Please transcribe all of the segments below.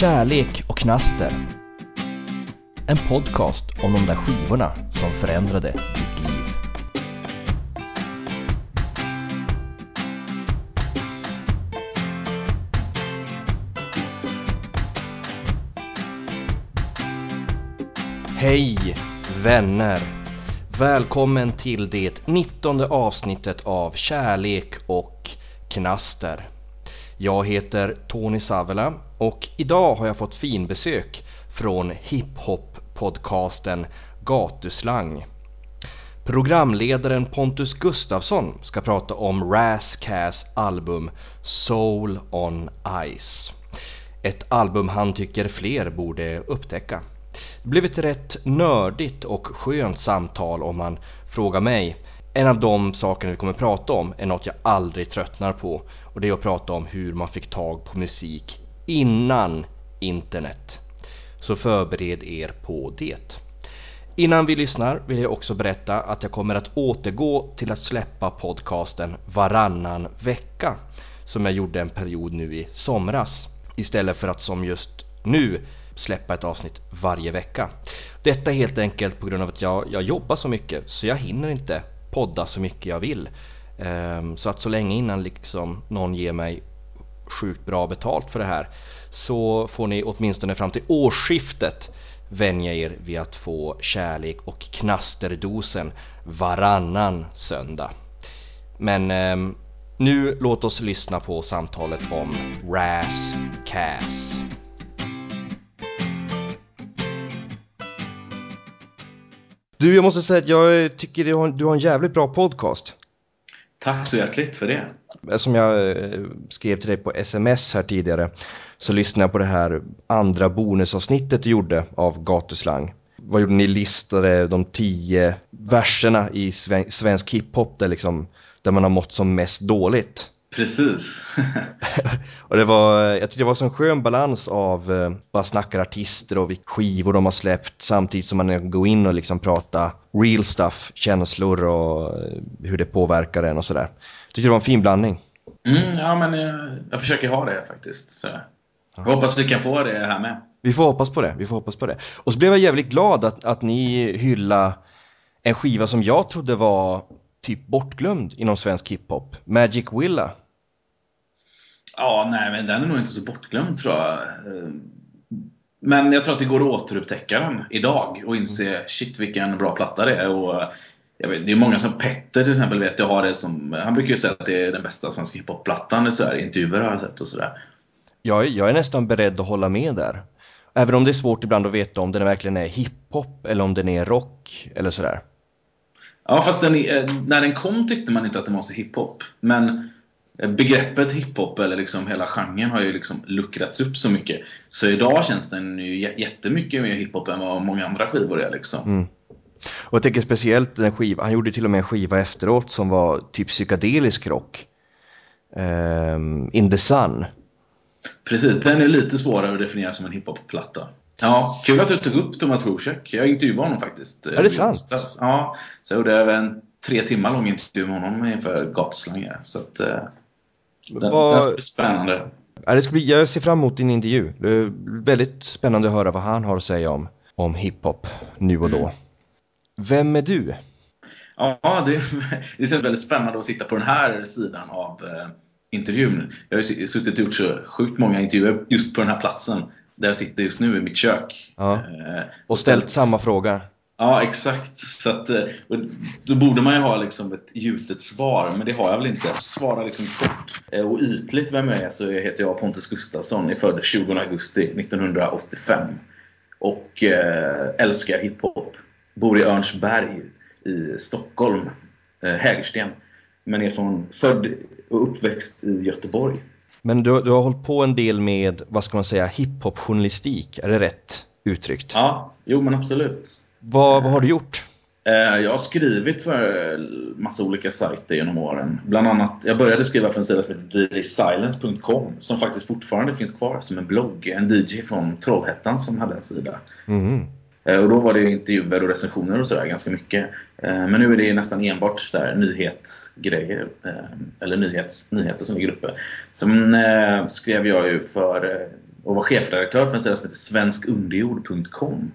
Kärlek och knaster. En podcast om de där skivorna som förändrade ditt liv. Hej vänner! Välkommen till det 19 avsnittet av Kärlek och knaster. Jag heter Tony Savela och idag har jag fått finbesök från hiphop-podcasten Gatuslang. Programledaren Pontus Gustafsson ska prata om Razzcazz album Soul on Ice. Ett album han tycker fler borde upptäcka. Det blev ett rätt nördigt och skönt samtal om man frågar mig. En av de sakerna vi kommer prata om är något jag aldrig tröttnar på och det är att prata om hur man fick tag på musik innan internet. Så förbered er på det. Innan vi lyssnar vill jag också berätta att jag kommer att återgå till att släppa podcasten varannan vecka som jag gjorde en period nu i somras istället för att som just nu släppa ett avsnitt varje vecka. Detta är helt enkelt på grund av att jag, jag jobbar så mycket så jag hinner inte podda så mycket jag vill. Ehm, så att så länge innan liksom någon ger mig sjukt bra betalt för det här så får ni åtminstone fram till årsskiftet vänja er vid att få kärlek och knasterdosen varannan söndag. Men ehm, nu låt oss lyssna på samtalet om Raz Cass. Du, jag måste säga att jag tycker du har, du har en jävligt bra podcast. Tack så hjärtligt för det. Som jag eh, skrev till dig på sms här tidigare så lyssnade jag på det här andra bonusavsnittet du gjorde av Gatuslang. Vad gjorde ni? Listade de tio verserna i svensk hiphop där, liksom, där man har mått som mest dåligt. Precis. och det var, jag tyckte det var en skön balans av eh, bara snackar artister och skivor de har släppt samtidigt som man går in och liksom prata real stuff, känslor och eh, hur det påverkar en och sådär. Jag tyckte det var en fin blandning. Mm, ja, men jag, jag, försöker ha det faktiskt. Så. Jag hoppas vi kan få det här med. Vi får hoppas på det, vi får hoppas på det. Och så blev jag jävligt glad att, att ni hylla en skiva som jag trodde var typ bortglömd inom svensk hiphop. Magic Willa. Ja, nej, men den är nog inte så bortglömd tror jag. Men jag tror att det går att återupptäcka den idag och inse mm. shit vilken bra platta det är. Och vet, det är många som Petter till exempel vet jag har det som, han brukar ju säga att det är den bästa svenska hiphop-plattan i Sverige. Intervjuer har jag sett och sådär. Jag, jag är nästan beredd att hålla med där. Även om det är svårt ibland att veta om den verkligen är hiphop eller om den är rock eller sådär. Ja, fast den, när den kom tyckte man inte att den var så hiphop. Men begreppet hiphop eller liksom hela genren har ju liksom luckrats upp så mycket. Så idag känns den ju jättemycket mer hiphop än vad många andra skivor är liksom. Mm. Och jag tänker speciellt den skiva, han gjorde till och med en skiva efteråt som var typ psykedelisk rock. Um, In the Sun. Precis, den är lite svårare att definiera som en hiphop-platta. Ja, kul att du tog upp Thomas Zuzek. Jag intervjuade honom faktiskt. Är det sant? Ja, så jag gjorde även en tre timmar lång intervju med honom inför Gatuslang. Så att, eh, den, vad... den ska bli spännande. Ja, det ska bli, jag ser fram emot din intervju. Det är väldigt spännande att höra vad han har att säga om, om hiphop nu och då. Mm. Vem är du? Ja, det, det känns väldigt spännande att sitta på den här sidan av eh, intervjun. Jag har ju suttit och gjort så sjukt många intervjuer just på den här platsen där jag sitter just nu i mitt kök. Ja. Eh, och ställt samma fråga. Ja, exakt. Så att, eh, då borde man ju ha liksom ett gjutet svar, men det har jag väl inte. Jag svarar liksom kort eh, och ytligt vem jag är så heter jag Pontus Gustafsson, är född 20 augusti 1985 och eh, älskar hiphop. Bor i Örnsberg i Stockholm, Hägersten. Men är från, född och uppväxt i Göteborg. Men du, du har hållit på en del med, vad ska man säga, hiphop-journalistik, är det rätt uttryckt? Ja, jo men absolut. Vad, vad har du gjort? Eh, jag har skrivit för massa olika sajter genom åren. Bland annat, jag började skriva för en sida som heter djsilence.com som faktiskt fortfarande finns kvar som en blogg. En DJ från Trollhättan som hade en sida. Mm. Och då var det intervjuer och recensioner och sådär ganska mycket. Eh, men nu är det nästan enbart så här nyhetsgrejer. Eller nyhets, nyheter som ligger uppe. Sen skrev jag ju för och var chefredaktör för en ställe som heter svenskunderjord.com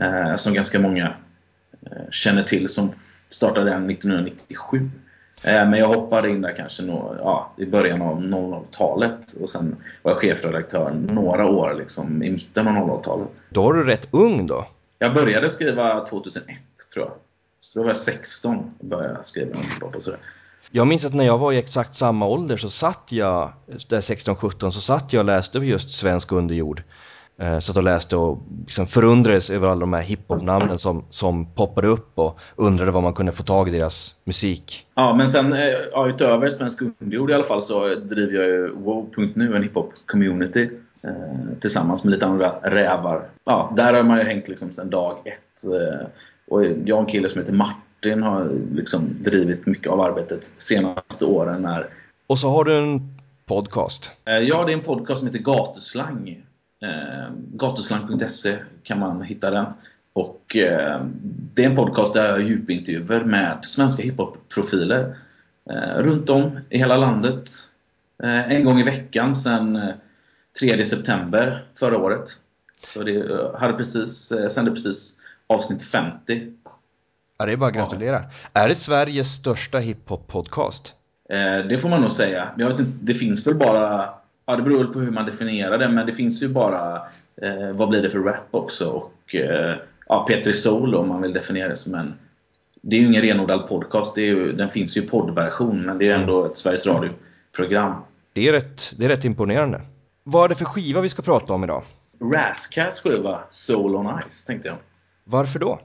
eh, som ganska många eh, känner till som startade den 1997. Eh, men jag hoppade in där kanske nå, ja, i början av 00-talet och sen var jag chefredaktör några år liksom, i mitten av 00-talet. Då var du rätt ung då? Jag började skriva 2001 tror jag. Så då var jag 16 och började skriva och sådär. Jag minns att när jag var i exakt samma ålder så satt jag, där 16-17, så satt jag och läste just Svensk underjord. Eh, satt och läste och liksom förundrades över alla de här hiphop-namnen som, som poppade upp och undrade var man kunde få tag i deras musik. Ja, men sen eh, ja, utöver Svensk underjord i alla fall så driver jag ju wow.nu, en hiphop-community. Eh, tillsammans med lite andra rävar. Ja, där har man ju hängt liksom sedan dag ett. Eh, och jag och en kille som heter Martin har liksom drivit mycket av arbetet senaste åren. När... Och så har du en podcast. Eh, ja, det är en podcast som heter Gatuslang. Eh, gatuslang.se kan man hitta den. Och eh, det är en podcast där jag har djupintervjuer med svenska hiphop-profiler eh, runt om i hela landet. Eh, en gång i veckan sedan 3 eh, september förra året. Så det eh, hade precis, sände precis avsnitt 50. Ja, det är bara att gratulera. Ja. Är det Sveriges största hiphop-podcast? det får man nog säga. Jag vet inte, det finns väl bara Ja, det beror på hur man definierar det, men det finns ju bara eh, vad blir det för rap också och eh, ja, Petri Soul om man vill definiera det som en det är ju ingen renodlad podcast, det är ju, den finns ju i poddversion men det är ändå ett Sveriges Radio-program. Det är, rätt, det är rätt imponerande. Vad är det för skiva vi ska prata om idag? Rascast skiva, Soul on Ice, tänkte jag. Varför då?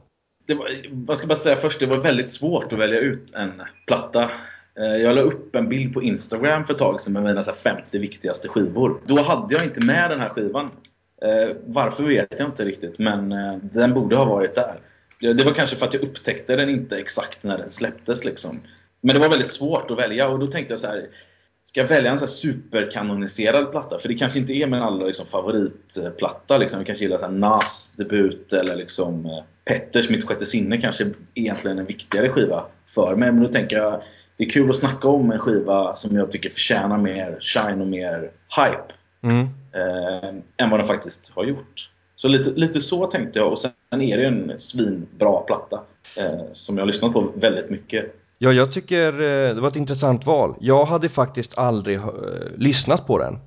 Det var, vad ska jag bara säga först, det var väldigt svårt att välja ut en platta Eh, jag la upp en bild på Instagram för ett tag sedan med mina 50 viktigaste skivor. Då hade jag inte med den här skivan. Eh, varför vet jag inte riktigt, men eh, den borde ha varit där. Det var kanske för att jag upptäckte den inte exakt när den släpptes. Liksom. Men det var väldigt svårt att välja och då tänkte jag så här. Ska jag välja en så superkanoniserad platta? För det kanske inte är min allra liksom, favoritplatta. Liksom. Jag kanske gillar så här Nas debut eller liksom, Petters Mitt sjätte sinne kanske egentligen är en viktigare skiva för mig. Men då tänker jag det är kul att snacka om en skiva som jag tycker förtjänar mer shine och mer hype. Mm. Eh, än vad den faktiskt har gjort. Så lite, lite så tänkte jag och sen är det en svinbra platta. Eh, som jag har lyssnat på väldigt mycket. Ja, jag tycker eh, det var ett intressant val. Jag hade faktiskt aldrig uh, lyssnat på den.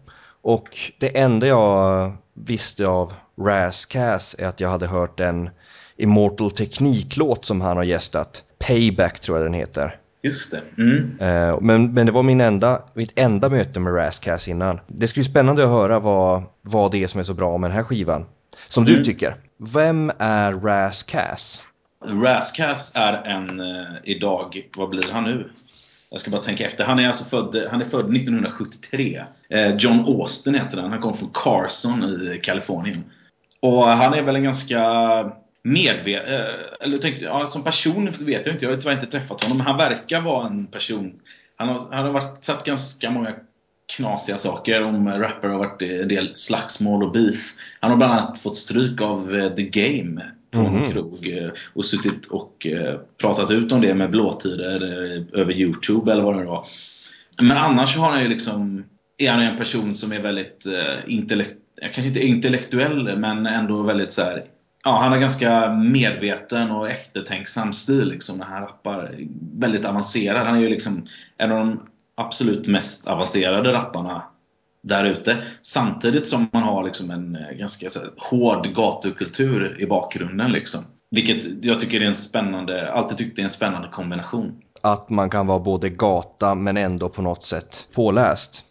Och det enda jag visste av Raz Cass är att jag hade hört en Immortal Tekniklåt som han har gästat. Payback tror jag den heter. Just det. Mm. Uh, men, men det var min enda, mitt enda möte med Rascast innan. Det ska bli spännande att höra vad, vad det är som är så bra med den här skivan. Som mm. du tycker. Vem är Rascast? Rascast är en uh, idag, vad blir han nu? Jag ska bara tänka efter. Han är alltså född, han är född 1973. Uh, John Austin heter han. Han kommer från Carson i Kalifornien. Och han är väl en ganska medveten, eh, eller tänkte, ja, som person vet jag inte, jag har tyvärr inte träffat honom, men han verkar vara en person, han har, han har varit, satt ganska många knasiga saker om rapper har varit en del slagsmål och beef. Han har bland annat fått stryk av eh, The Game på mm. en mhm. krog eh, och suttit och pratat ut om det med blåtider över Youtube eller vad det var. Men annars har han ju liksom, är han en person som är väldigt intellektuell, kanske inte intellektuell men ändå väldigt så här, Ja, han har ganska medveten och eftertänksam stil liksom, när han rappar. Väldigt avancerad. Han är ju liksom en av de absolut mest avancerade rapparna där ute. Samtidigt som man har liksom en eh, ganska så här, hård gatukultur i bakgrunden. Liksom. Vilket jag tycker är en spännande, alltid tyckt är en spännande kombination. Att man kan vara både gata men ändå på något sätt påläst.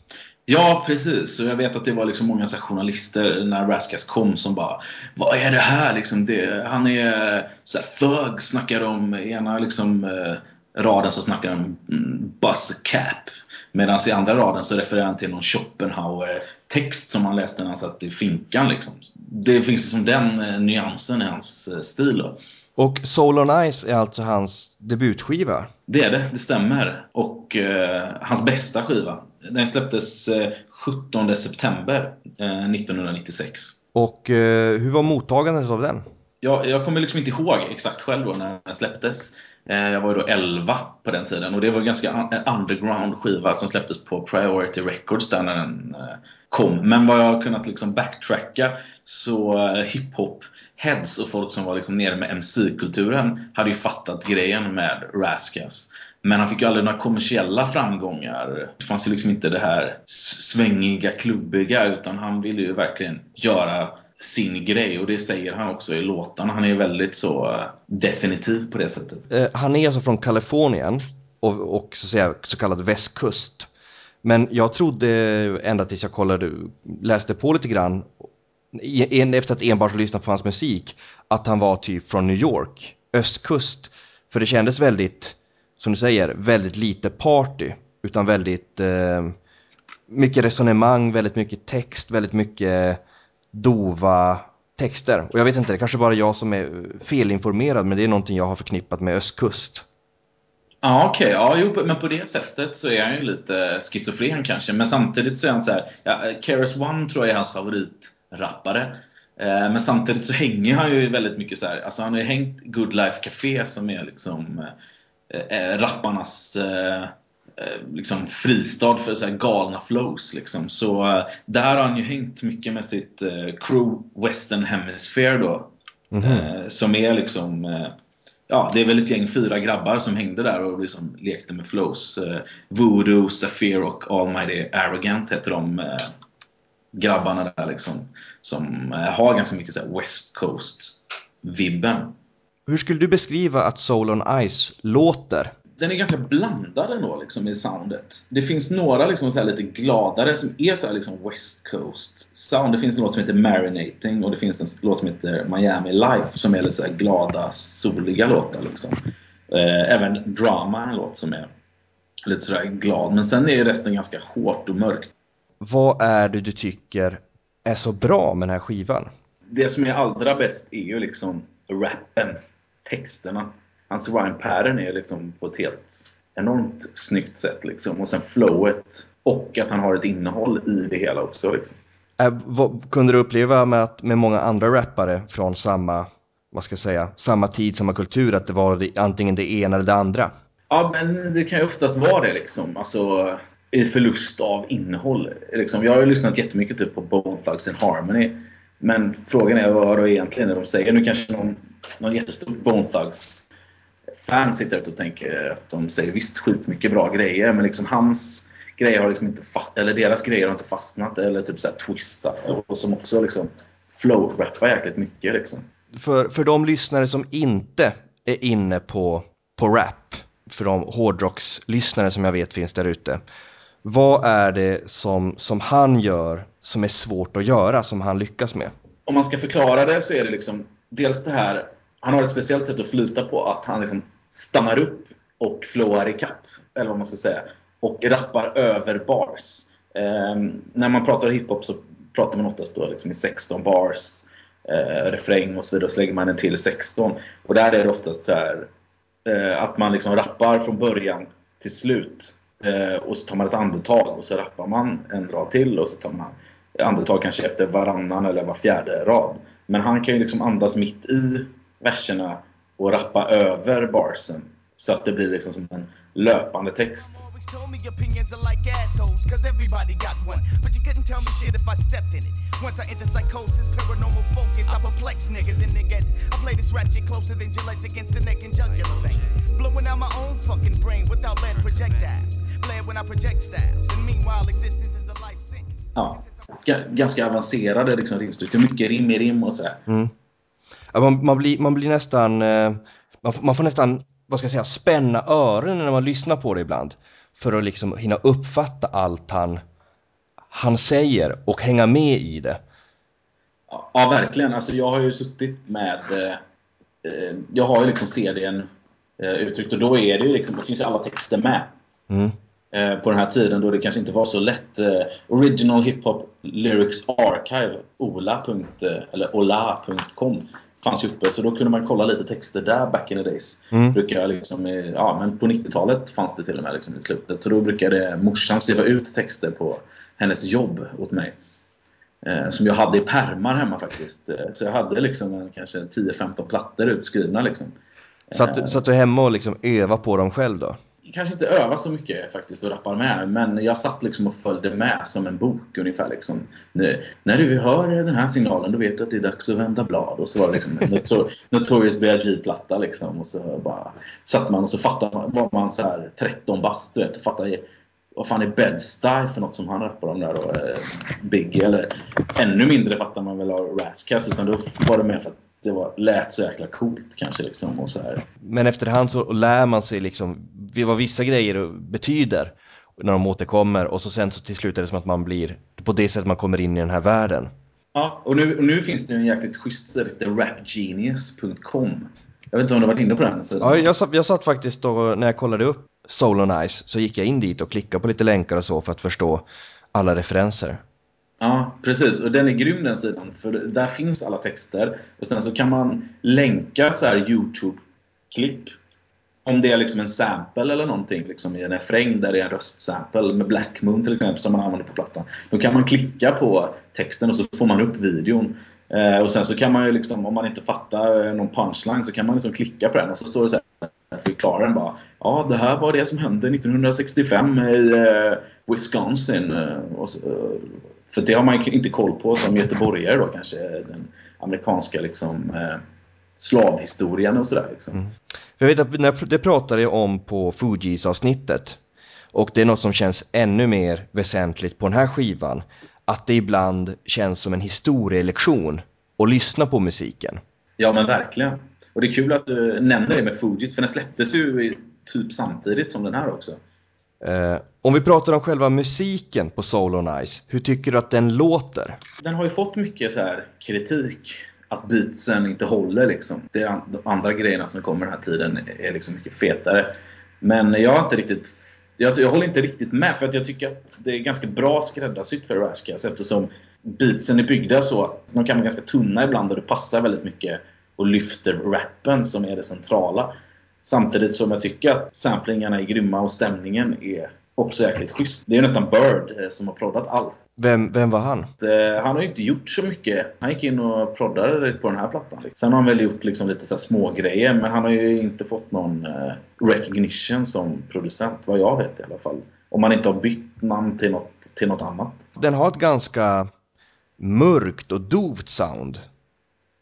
Ja, precis. Och jag vet att det var liksom många så journalister när Raskas kom som bara Vad är det här? Liksom det, han är så här, thug, snackar om ena liksom, eh, raden så snackar han om mm, buzz cap. Medan i andra raden så refererar han till någon Schopenhauer-text som han läste när han satt i finkan. Liksom. Det finns liksom den eh, nyansen i hans eh, stil. Då. Och Soul on Ice är alltså hans debutskiva? Det är det, det stämmer. Och eh, hans bästa skiva. Den släpptes eh, 17 september eh, 1996. Och eh, hur var mottagandet av den? jag, jag kommer liksom inte ihåg exakt själv då när den släpptes. Eh, jag var ju då 11 på den tiden och det var en ganska underground skiva som släpptes på Priority Records där när den eh, kom. Men vad jag har kunnat liksom backtracka så eh, hiphop heads och folk som var liksom nere med MC-kulturen hade ju fattat grejen med Raskas. Men han fick ju aldrig några kommersiella framgångar. Det fanns ju liksom inte det här svängiga, klubbiga utan han ville ju verkligen göra sin grej och det säger han också i låtarna. Han är väldigt så eh, definitiv på det sättet. Eh, han är alltså från Kalifornien och, och så, säga, så kallad västkust. Men jag trodde ända tills jag kollade, läste på lite grann efter att enbart lyssna lyssnat på hans musik att han var typ från New York, östkust. För det kändes väldigt, som du säger, väldigt lite party utan väldigt eh, mycket resonemang, väldigt mycket text, väldigt mycket dova texter. Och jag vet inte, det kanske bara jag som är eh, felinformerad men det är någonting jag har förknippat med östkust. Ja, okej. Okay. Ja, men på det sättet så är han ju lite schizofren kanske. Men samtidigt så är han så här... Ja, Keras One tror jag är hans favoritrappare. Eh, men samtidigt så hänger han ju väldigt mycket så här, Alltså han har ju hängt Good Life Café som är liksom eh, eh rapparnas Eh, liksom fristad för så galna flows. Liksom. Så uh, där har han ju hängt mycket med sitt uh, crew Western Hemisphere då. Mm -hmm. som är liksom Ja, det är väl ett gäng fyra grabbar som hängde där och liksom lekte med flows. Voodoo, Sapphire och Almighty Arrogant heter de grabbarna där liksom. Som har ganska mycket så West Coast-vibben. Hur skulle du beskriva att Soul on Ice låter? Den är ganska blandad ändå liksom, i soundet. Det finns några liksom, så lite gladare som är så liksom, West Coast sound. Det finns en låt som heter Marinating och det finns en låt som heter Miami Life som är lite så glada, soliga låtar. Liksom. Eh, även Drama är en låt som är lite sådär glad. Men sen är resten ganska hårt och mörkt. Vad är det du tycker är så bra med den här skivan? Det som är allra bäst är ju liksom rappen, texterna hans pattern är liksom på ett helt enormt snyggt sätt. Liksom. Och sen flowet och att han har ett innehåll i det hela också. Liksom. Äh, vad, kunde du uppleva med, att, med många andra rappare från samma, vad ska jag säga, samma tid, samma kultur, att det var det, antingen det ena eller det andra? Ja, men det kan ju oftast vara det liksom. Alltså, i förlust av innehåll. Liksom. Jag har ju lyssnat jättemycket typ, på Bone Thugs and Harmony. Men frågan är vad det egentligen är de säger. Nu kanske någon, någon jättestor Bone Thugs fans sitter ute och tänker att de säger visst skitmycket bra grejer men liksom hans grejer har liksom inte eller deras grejer har inte fastnat eller typ såhär twista och som också liksom flow-rappar jäkligt mycket liksom. För, för de lyssnare som inte är inne på, på rap, för de hårdrockslyssnare som jag vet finns där ute. Vad är det som, som han gör som är svårt att göra, som han lyckas med? Om man ska förklara det så är det liksom dels det här han har ett speciellt sätt att flyta på. Att han liksom stannar upp och flowar i kapp Eller vad man ska säga. Och rappar över bars. Eh, när man pratar hiphop så pratar man oftast då liksom i 16 bars. Eh, refräng och så vidare. Och så lägger man en till 16. Och där är det oftast så här, eh, att man liksom rappar från början till slut. Eh, och så tar man ett andetag och så rappar man en rad till och så tar man andetag kanske efter varannan eller var fjärde rad. Men han kan ju liksom andas mitt i verserna och rappa över barsen. Så att det blir liksom som en löpande text. Ja, ganska avancerade liksom rimstruktur. Mycket rim i rim och sådär. Mm. Man, man, blir, man blir nästan, eh, man, man får nästan, vad ska jag säga, spänna öronen när man lyssnar på det ibland. För att liksom hinna uppfatta allt han, han säger och hänga med i det. Ja, verkligen. Alltså, jag har ju suttit med... Eh, eh jag har ju liksom CDn eh, uttryckt och då är det ju liksom, det finns ju alla texter med. Mm. Eh, på den här tiden då det kanske inte var så lätt. Eh, Original Hip Hop Lyrics Archive, ola. eller ola.com fanns ju uppe så då kunde man kolla lite texter där back in the days. Mm. Brukar liksom, ja, men på 90-talet fanns det till och med liksom i slutet. Så då brukade morsan skriva ut texter på hennes jobb åt mig. Eh, som jag hade i permar hemma faktiskt. Eh, så jag hade liksom en, kanske 10-15 plattor utskrivna liksom. Satt, du- satt du hemma och liksom öva på dem själv då? Kanske inte öva så mycket faktiskt och rappar med. Men jag satt liksom och följde med som en bok ungefär. Liksom. Nu, när du hör den här signalen då vet du att det är dags att vända blad. Och så var det liksom en Notor- Notorious B.I.G-platta liksom. Och så bara satt man och så fattade man, var man så här 13 bast du vet. Och fattade vad fan är Bed-Stuy för något som han rappar om där då? Eh, Biggie eller ännu mindre fattar man väl av Rascas. Utan då var det mer för att det var, lät så jäkla coolt kanske liksom. Och så här. Men efterhand så lär man sig liksom vad vissa grejer betyder när de återkommer och så sen så till slut är det som att man blir på det sättet man kommer in i den här världen. Ja, och nu, och nu finns det en jäkligt schysst sida, rapgenius.com. Jag vet inte om du har varit inne på den sidan? Ja, jag satt, jag satt faktiskt då när jag kollade upp Soul on Ice så gick jag in dit och klickade på lite länkar och så för att förstå alla referenser. Ja, precis. Och den är grym den sidan. För där finns alla texter. Och sen så kan man länka så här Youtube-klipp. Om det är liksom en sample eller någonting liksom i en refräng där det är en röstsample med Black Moon till exempel som man använder på plattan. Då kan man klicka på texten och så får man upp videon. Eh, och sen så kan man ju liksom, om man inte fattar eh, någon punchline så kan man liksom klicka på den och så står det så här förklarar den bara Ja, det här var det som hände 1965 i eh, Wisconsin. Eh, och så, eh, för det har man inte koll på som göteborgare då kanske. Den amerikanska liksom eh, slavhistorien och sådär. Liksom. Mm. Jag vet att när- det pratade jag om på Fugees avsnittet och det är något som känns ännu mer väsentligt på den här skivan. Att det ibland känns som en historielektion att lyssna på musiken. Ja men verkligen. Och det är kul att du nämner det med Fujit för den släpptes ju typ samtidigt som den här också. Eh, om vi pratar om själva musiken på Soul on Ice, hur tycker du att den låter? Den har ju fått mycket så här kritik. Att beatsen inte håller liksom. Det är de andra grejerna som kommer den här tiden är liksom mycket fetare. Men jag har inte riktigt... Jag, jag håller inte riktigt med för att jag tycker att det är ganska bra skräddarsytt för Raskas eftersom beatsen är byggda så att de kan vara ganska tunna ibland och det passar väldigt mycket och lyfter rappen som är det centrala. Samtidigt som jag tycker att samplingarna är grymma och stämningen är också jäkligt schysst. Det är ju nästan Bird eh, som har proddat allt. Vem, vem var han? Eh, Han har ju inte gjort så mycket. Han gick in och proddade på den här plattan. Liksom. Sen har han väl gjort liksom lite så små grejer men han har ju inte fått någon eh, recognition som producent, vad jag vet i alla fall. Om man inte har bytt namn till något, till något annat. Den har ett ganska mörkt och dovt sound.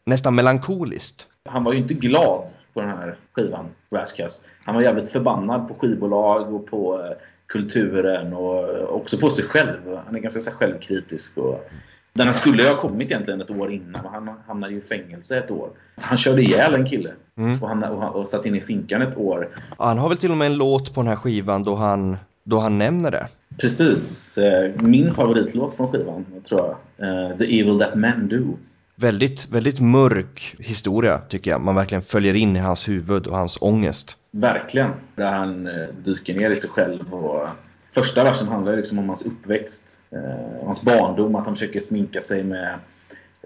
Nästan melankoliskt. Han var ju inte glad på den här skivan, Rascas. Han var jävligt förbannad på skivbolag och på eh, kulturen och eh, också på sig själv. Han är ganska så självkritisk. Och... Den här skulle ju ha kommit egentligen ett år innan, men han hamnade ju i fängelse ett år. Han körde ihjäl en kille Mm. och, han, och, och satt in i finkan ett år. Han har väl till och med en låt på den här skivan då han, då han nämner det. Precis. eh, Min favoritlåt från skivan, tror jag. The Evil That Men Do. Väldigt, väldigt mörk historia tycker jag. Man verkligen följer in i hans huvud och hans ångest. Verkligen. Där han eh, dyker ner i sig själv. Och, eh, första versen handlar ju liksom om hans uppväxt. Eh, hans barndom. Att han försöker sminka sig med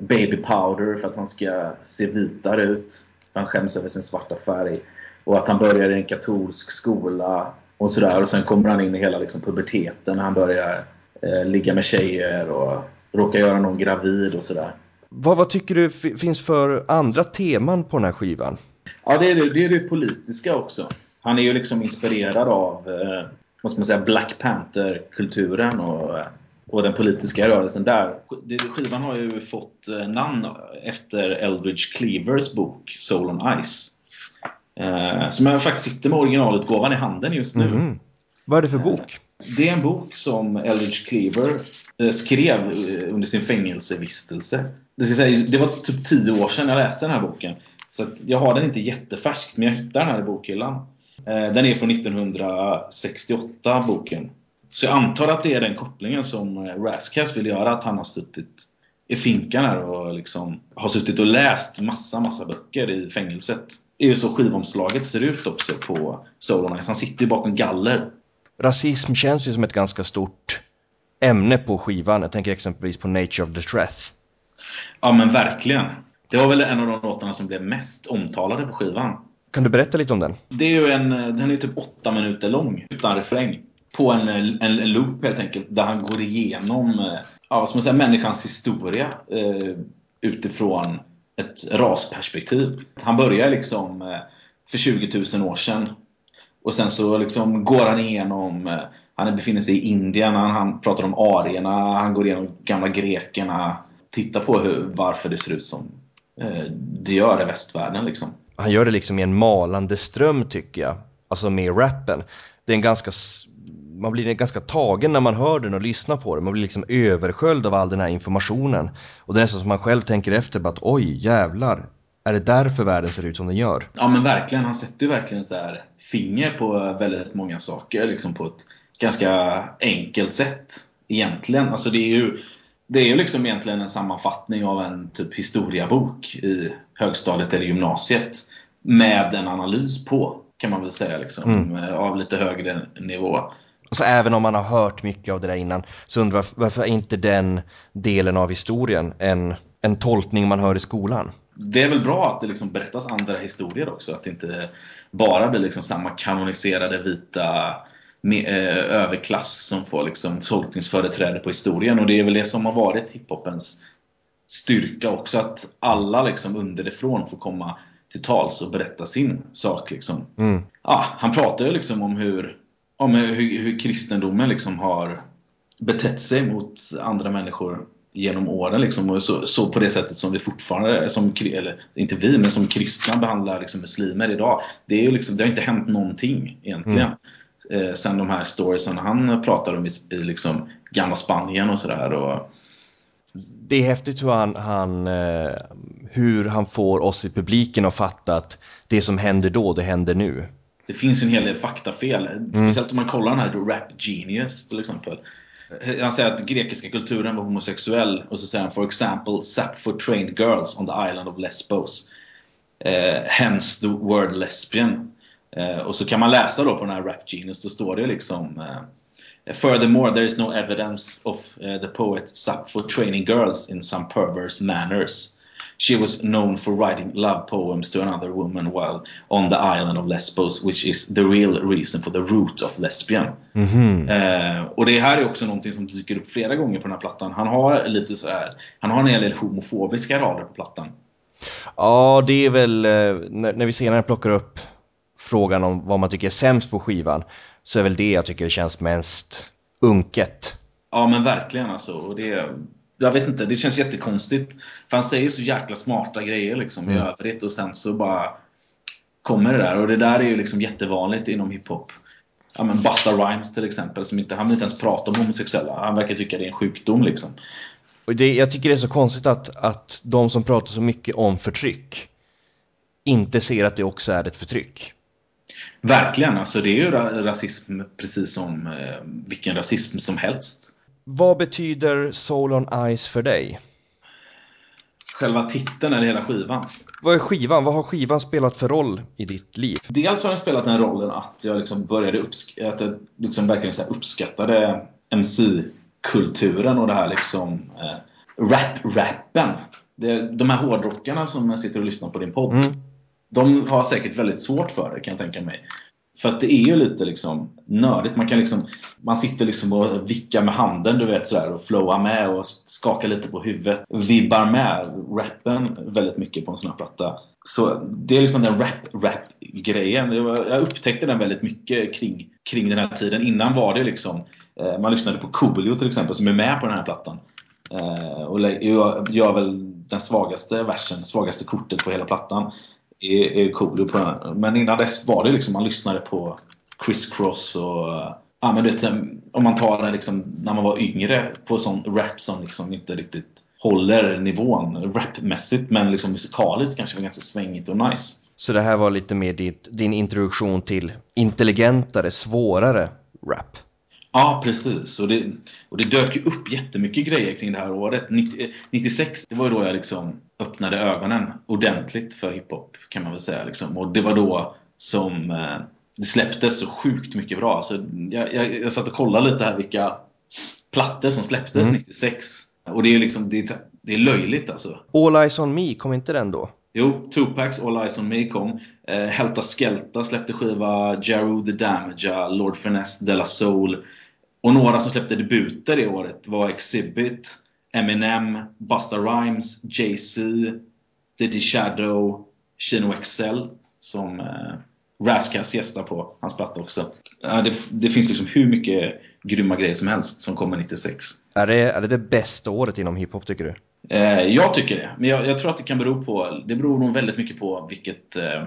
baby powder för att han ska se vitare ut. För han skäms över sin svarta färg. Och att han börjar i en katolsk skola. Och sådär. Och sen kommer han in i hela liksom, puberteten. När han börjar eh, ligga med tjejer och råkar göra någon gravid och sådär. Vad, vad tycker du fi- finns för andra teman på den här skivan? Ja, det är det, det är det politiska också. Han är ju liksom inspirerad av eh, ska man säga, Black Panther-kulturen och, och den politiska rörelsen där. Skivan har ju fått eh, namn efter Eldridge Cleavers bok Soul on Ice. Eh, som jag faktiskt sitter med originalutgåvan i handen just nu. Mhm. Vad är det för bok? Det är en bok som Eldridge Cleaver eh, skrev eh, under sin fängelsevistelse. Det, ska säga, det var typ tio år sedan jag läste den här boken. Så att jag har den inte jättefärskt, men jag hittade den här i bokhyllan. Eh, den är från 1968, boken. Så jag antar att det är den kopplingen som Raskas vill göra, att han har suttit i finkan här och liksom har suttit och läst massa, massa böcker i fängelset. Det är ju så skivomslaget ser ut också på Solonize. Han sitter ju bakom galler. Rasism känns ju som ett ganska stort ämne på skivan. Jag tänker exempelvis på Nature of the Threat. Ja men verkligen. Det var väl en av de låtarna som blev mest omtalade på skivan. Kan du berätta lite om den? Det är ju en, den är typ åtta minuter lång utan refräng. på en, en, en loop helt enkelt. Där han går igenom eh, ja, vad man säga, människans historia eh, utifrån ett rasperspektiv. Han börjar liksom eh, för 20 000 år sedan. Och sen så liksom går han igenom, eh, han befinner sig i Indien, han, han pratar om arierna, han går igenom gamla grekerna. Tittar på hur, varför det ser ut som eh, det gör i västvärlden liksom. Han gör det liksom i en malande ström tycker jag. Alltså med rappen. Det är en ganska man blir ganska tagen när man hör den och lyssnar på den. Man blir liksom översköljd av all den här informationen. Och det är nästan som man själv tänker efter bara att oj jävlar, är det därför världen ser ut som den gör? Ja men verkligen, han sätter ju verkligen så här finger på väldigt många saker liksom på ett ganska enkelt sätt egentligen. Alltså det är ju det är ju liksom egentligen en sammanfattning av en typ historiabok i högstadiet eller gymnasiet med en analys på kan man väl säga liksom, mm. av lite högre nivå. Så även om man har hört mycket av det där innan så undrar varför, varför är inte den delen av historien en, en tolkning man hör i skolan? Det är väl bra att det liksom berättas andra historier också. Att det inte bara blir liksom samma kanoniserade vita eh, överklass som får liksom tolkningsföreträde på historien. Och det är väl det som har varit hiphopens styrka också. Att alla liksom underifrån får komma till tals och berätta sin sak. Liksom. Mm. Ja, han pratar ju liksom om hur om hur, hur kristendomen liksom har betett sig mot andra människor genom åren. Liksom, och så, så, på det sättet som vi fortfarande, som, eller inte vi, men som kristna behandlar liksom, muslimer idag. Det, är ju liksom, det har inte hänt någonting egentligen. Mm. Eh, sen de här storiesen han pratar om i, i liksom, gamla Spanien och sådär. Det är häftigt hur han, han, eh, hur han får oss i publiken att fatta att det som händer då, det händer nu det finns en hel del faktafel. Mm. Speciellt om man kollar den här Rap Genius till exempel. Han säger att grekiska kulturen var homosexuell och så säger han for example Sappho trained girls on the island of Lesbos. Uh, hence the word lesbian. Uh, och så kan man läsa då på den här Rap Genius, då står det liksom uh, Furthermore, there is no evidence of the poet Sappho training girls in some perverse manners. She was known for writing love poems to another woman while on the island of Lesbos, which is the real reason for the root of lesbian. Mm -hmm. eh, och det här är också någonting som dyker upp flera gånger på den här plattan. Han har lite så här, han har en hel del homofobiska rader på plattan. Ja, det är väl eh, när, när vi senare plockar upp frågan om vad man tycker är sämst på skivan så är väl det jag tycker känns mest unket. Ja men verkligen alltså. Och det, jag vet inte, det känns jättekonstigt. För han säger så jäkla smarta grejer liksom mm. i övrigt och sen så bara kommer det där. Och det där är ju liksom jättevanligt inom hiphop. Ja men Busta Rhymes till exempel, som inte, han vill inte ens prata om homosexuella. Han verkar tycka det är en sjukdom liksom. Och det, jag tycker det är så konstigt att, att de som pratar så mycket om förtryck inte ser att det också är ett förtryck. Verkligen, alltså det är ju rasism precis som eh, vilken rasism som helst. Vad betyder Soul on Ice för dig? Själva titeln eller hela skivan? Vad är skivan? Vad har skivan spelat för roll i ditt liv? Dels har den spelat den rollen att jag liksom började uppskatta, att jag liksom verkligen så uppskattade MC-kulturen och det här liksom eh, rap-rappen. De här hårdrockarna som sitter och lyssnar på din podd. Mm. De har säkert väldigt svårt för det kan jag tänka mig. För att det är ju lite liksom nördigt. Man kan liksom Man sitter liksom och vickar med handen du vet sådär och flowar med och skakar lite på huvudet. Vibbar med rappen väldigt mycket på en sån här platta. Så det är liksom den rap-rap-grejen. Jag upptäckte den väldigt mycket kring, kring den här tiden. Innan var det liksom eh, Man lyssnade på Coolio till exempel som är med på den här plattan. Eh, och gör väl den svagaste versen, svagaste kortet på hela plattan är, är cool på. Men innan dess var det liksom, man lyssnade på Chris Cross och ja, men vet, om man tar det liksom, när man var yngre på sån rap som liksom inte riktigt håller nivån rapmässigt men liksom musikaliskt kanske var ganska svängigt och nice. Så det här var lite mer ditt, din introduktion till intelligentare, svårare rap? Ja, precis. Och det, och det dök ju upp jättemycket grejer kring det här året. 90, 96, det var ju då jag liksom öppnade ögonen ordentligt för hiphop kan man väl säga. Liksom. Och det var då som eh, det släpptes så sjukt mycket bra. Så jag, jag, jag satt och kollade lite här vilka plattor som släpptes mm. 96. Och det är liksom, det är, det är löjligt alltså. All Eyes On Me, kom inte den då? Jo, Tupacs All Eyes On Me kom. Eh, Helta Skelta släppte skiva Jaru The Damager, Lord Finesse, Della Soul. Och några som släppte debuter det året var Exhibit, Eminem, Busta Rhymes, Jay-Z, Diddy Shadow, Chino XL som eh, Rascas gästar på hans platta också. Ja, det, det finns liksom hur mycket grymma grejer som helst som kommer 96. Är det är det, det bästa året inom hiphop tycker du? Eh, jag tycker det. Men jag, jag, tror att det kan bero på... Det beror nog väldigt mycket på vilket, eh,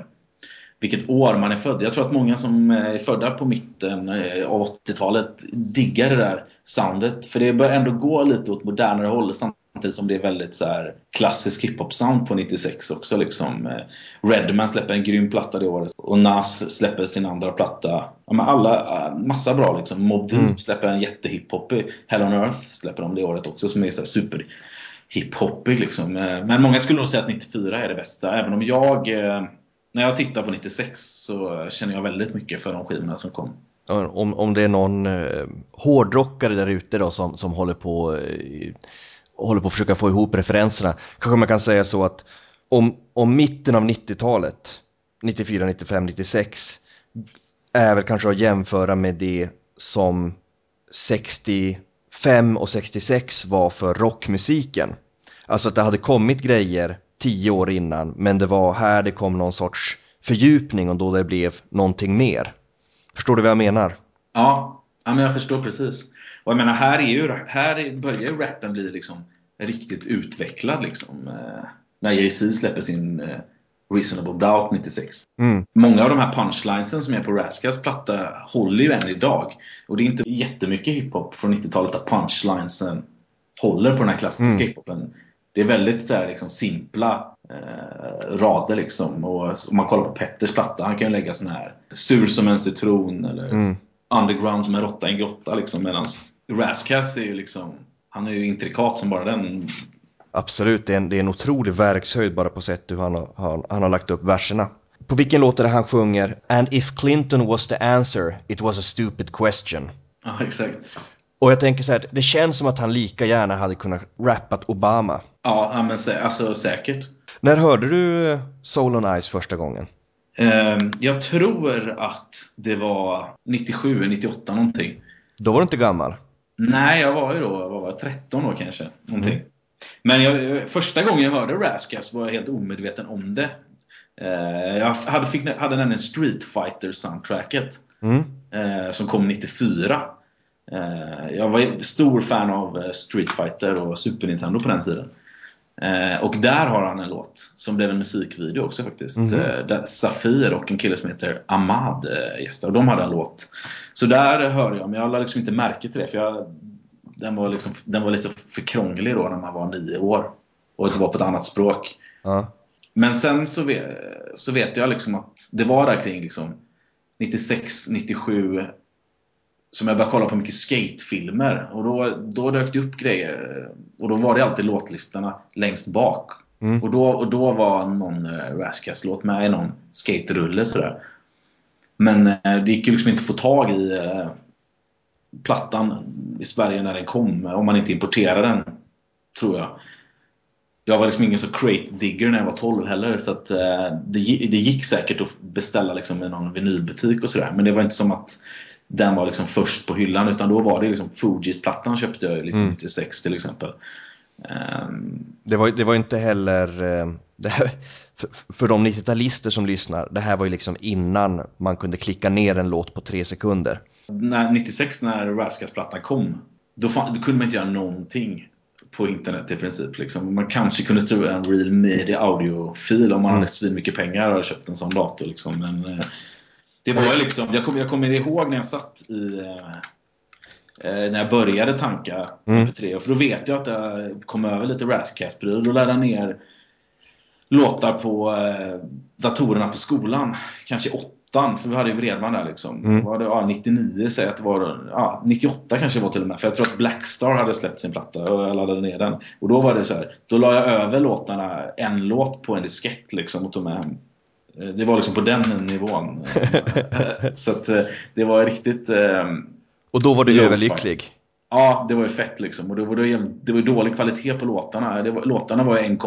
vilket år man är född. Jag tror att många som är födda på mitten eh, av 80-talet diggar det där soundet. För det börjar ändå gå lite åt modernare håll samtidigt som det är väldigt så här klassisk hiphop-sound på 96 också. Liksom. Eh, Redman släpper en grym platta det året och Nas släpper sin andra platta. Ja, men alla, eh, massa bra liksom. Mob Deep mm. släpper en jättehiphopig. Hell on Earth släpper de det året också som är så super hiphopig liksom. Eh, men många skulle nog säga att 94 är det bästa. Även om jag, eh, när jag tittar på 96 så känner jag väldigt mycket för de skivorna som kom. Om, om det är någon eh, hårdrockare där ute då som, som håller på eh, håller på att försöka få ihop referenserna kanske man kan säga så att om, om mitten av 90-talet 94, 95, 96 är väl kanske att jämföra med det som 65 och 66 var för rockmusiken. Alltså att det hade kommit grejer tio år innan men det var här det kom någon sorts fördjupning och då det blev någonting mer. Förstår du vad jag menar? Ja, ja men jag förstår precis. Och jag menar här, är ju, här börjar ju rappen bli liksom riktigt utvecklad liksom. Eh, när Jay-Z släpper sin eh, Reasonable Doubt 96. Mm. Många av de här punchlinesen som är på Rascals platta håller ju än idag. Och det är inte jättemycket hiphop från 90-talet att punchlinesen håller på den här klassiska mm. hiphopen. Det är väldigt så här, liksom, simpla eh, rader liksom. Och om man kollar på Petters platta, han kan ju lägga sån här Sur som en citron eller mm. Underground som en råtta i en grotta liksom. Medan Rascals är ju liksom, han är ju intrikat som bara den Absolut, det är, en, det är en otrolig verkshöjd bara på sätt hur han har, han, han har lagt upp verserna. På vilken låt är det han sjunger “And if Clinton was the answer, it was a stupid question”? Ja, exakt. Och jag tänker så här, det känns som att han lika gärna hade kunnat rappat Obama. Ja, men alltså säkert. När hörde du Soul on Ice första gången? Um, jag tror att det var 97, 98 någonting. Då var du inte gammal? Nej, jag var ju då, vad var jag, 13 år kanske. Någonting. Mm. Men jag, första gången jag hörde Rascas var jag helt omedveten om det. Eh, jag hade, fick, hade nämligen Street Fighter soundtracket mm. Eh, som kom 94. Eh, jag var stor fan av Street Fighter och Super Nintendo på den tiden. Och där har han en låt som blev en musikvideo också faktiskt. Mm. Där Safir och en kille som heter Ahmad gästar. Och de hade en låt. Så där hörde jag, men jag lade liksom inte märke till det. För jag den var, liksom, den var lite för krånglig då när man var nio år. Och det var på ett annat språk. Ja. Men sen så vet, så vet jag liksom att det var där kring liksom 96, 97 som jag började kolla på mycket skatefilmer. Och då, då dök det upp grejer. Och då var det alltid låtlistorna längst bak. Mm. Och, då, och då var någon uh, Rascast-låt med i någon skate-rulle sådär. Men uh, det gick ju liksom inte att få tag i uh, plattan i Sverige när den kom. Om man inte importerade den, tror jag. Jag var liksom ingen så crate digger när jag var 12 heller. Så att, eh, det, det gick säkert att beställa liksom i någon vinylbutik och sådär. Men det var inte som att den var liksom först på hyllan. Utan då var det liksom Fugees-plattan köpte jag liksom mm. 96 till exempel. Um, det, var, det var inte heller... Eh, här, för, för de 90-talister som lyssnar, det här var ju liksom innan man kunde klicka ner en låt på tre sekunder när, 96 när Rascals-plattan kom, då, fan, då, kunde man inte göra någonting på internet i princip. Liksom. Man kanske kunde skriva en real media audio-fil om man mm. hade svin mycket pengar och hade köpt en sån dator. Liksom. Men, eh, det var liksom, jag, kom, jag kommer ihåg när jag satt i eh, eh när jag började tanka mm. MP3. För då vet jag att jag kom över lite Rascast-prylar. Då lärde jag ner låtar på eh, datorerna på skolan. Kanske åttan, för vi hade ju bredband där liksom. Mm. Var det, ja, 99 säger att det var. Ja, 98 kanske det var till och med. För jag tror att Blackstar hade släppt sin platta och jag laddade ner den. Och då var det så här. Då la jag över låtarna, en låt på en diskett liksom och tog med hem. Eh, det var liksom på den nivån. så att eh, det var riktigt... Eh, och då var du överlycklig? Ja, det var ju fett liksom. Och det var, det var dålig kvalitet på låtarna. Var, låtarna var 1,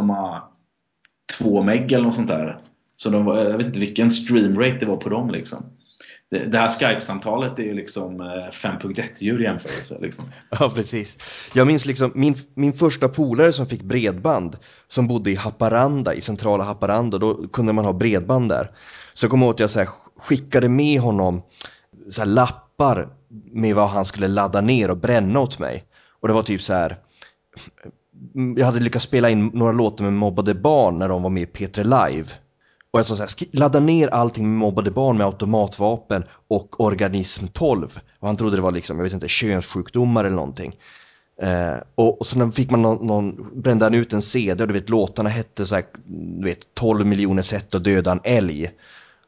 2 meg eller något sånt där. Så de var, jag vet inte vilken streamrate det var på dem liksom. Det, det här Skype-samtalet är ju liksom eh, 5.1-ljud i jämförelse. Liksom. Ja, precis. Jag minns liksom min, min första polare som fick bredband som bodde i Haparanda, i centrala Haparanda. Då kunde man ha bredband där. Så jag kommer ihåg att jag så här, skickade med honom så här, lappar med vad han skulle ladda ner och bränna åt mig. Och det var typ så här. Jag hade lyckats spela in några låtar med mobbade barn när de var med i P3 Live. Och jag sa så här, ladda ner allting med mobbade barn med automatvapen och organism 12. Och han trodde det var liksom, jag vet inte, könssjukdomar eller någonting. Eh, och, och så fick man någon, någon, brände han ut en CD och du vet låtarna hette så här, du vet 12 miljoner sätt att döda en älg.